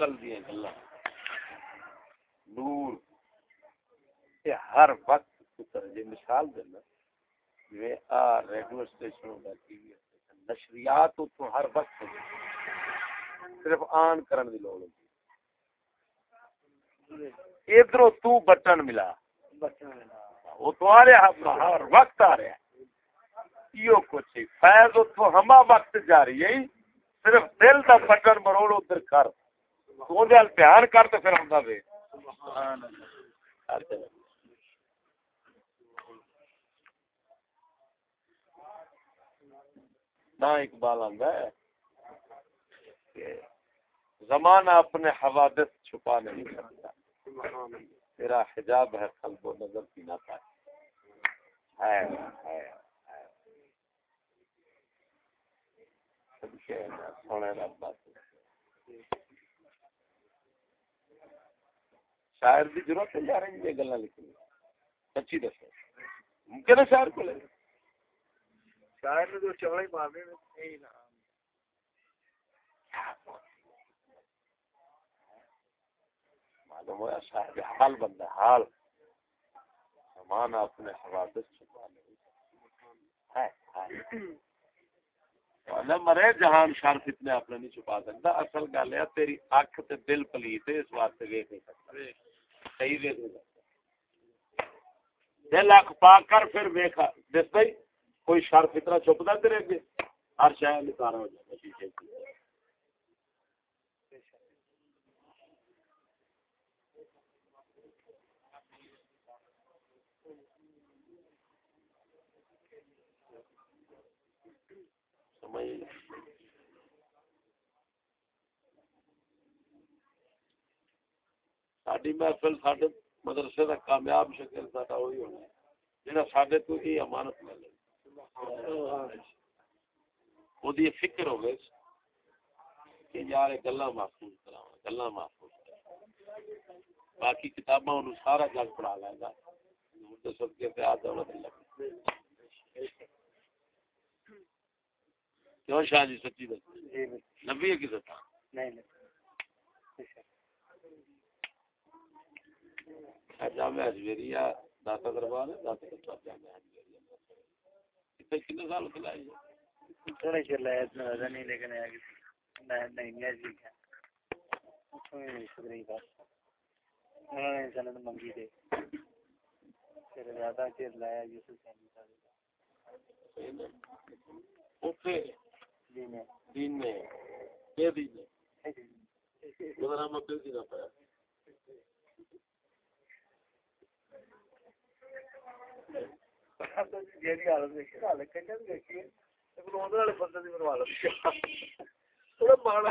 عقل دیا گلا نور۔ یہ ہر وقت جی مثال دینا جی آ ریڈیو اسٹیشن ہوگا ٹی وی اسٹیشن نشریات ہر وقت صرف آن کرن دی لوڑ ہوتی ادھر تو بٹن ملا۔ وہ تو آ رہا ہر وقت آ رہا یہ کچھ فیض اتو ہما وقت جاری ہے۔ صرف دل دا بٹن مروڑ ادھر کر۔ تو دل پیار کر تو پھر ہوں وے نہ اقبال آندا ہے زمانہ اپنے حوادث چھپا نہیں سکتا تیرا حجاب ہے قلب و نظر کی نہ پائے ہے شاعر کی ضرورت ہے یار یہ گلا لکھنی سچی دسو۔ ممکن ہے شاعر کو لے۔ شاعر نے جو چوڑے مارنے معلوم ہوا صاحب حال بندہ حال۔ اپنے حوادث چھپا نہیں مرے جہان شرف اتنے اپنے نہیں چھپا سکتا اصل گل ہے تیری اکھ تے دل پلیت ہے اس واسطے ویکھ نہیں سکتا۔ صحیح ویکھ نہیں سکتا دل اکھ پا کر پھر ویکھا۔ دس بھائی، کوئی شرف اتنا چھپتا تیرے اگے؟ ہر شاید نکارا ہو جاتا شیشے کی ساری محفل سڈے مدرسے کا کامیاب شکل سا وہی ہونا جہاں سڈے تو یہ امانت مل وہ فکر ہو گئے کہ یار گلا محفوظ کرا گلا محفوظ باقی کتاباں سارا جگ پڑھا لے گا۔ سب کے پیار دولت لگ کیوں شاہ جی سچی دس جی، نبی ہے کسی جامع اجمیریا داتا دربار ہے؟ داتا دربار جامع اجمیریا اتنے کتنے سال کھلائی ہے تھوڑے چل رہا ہے اتنا زیادہ نہیں لیکن میں نہیں میں جی شکریہ انہوں نے سند منگی دے پھر زیادہ چیر لایا یوسف سینی کا اوکے دین میں۔ یہ دین ہے گزرا میں۔ پھر دینا پایا جیڑی حالت دیکھی حالت کہیں دیکھیے والے بندے کی مروا لو تھوڑا ماڑا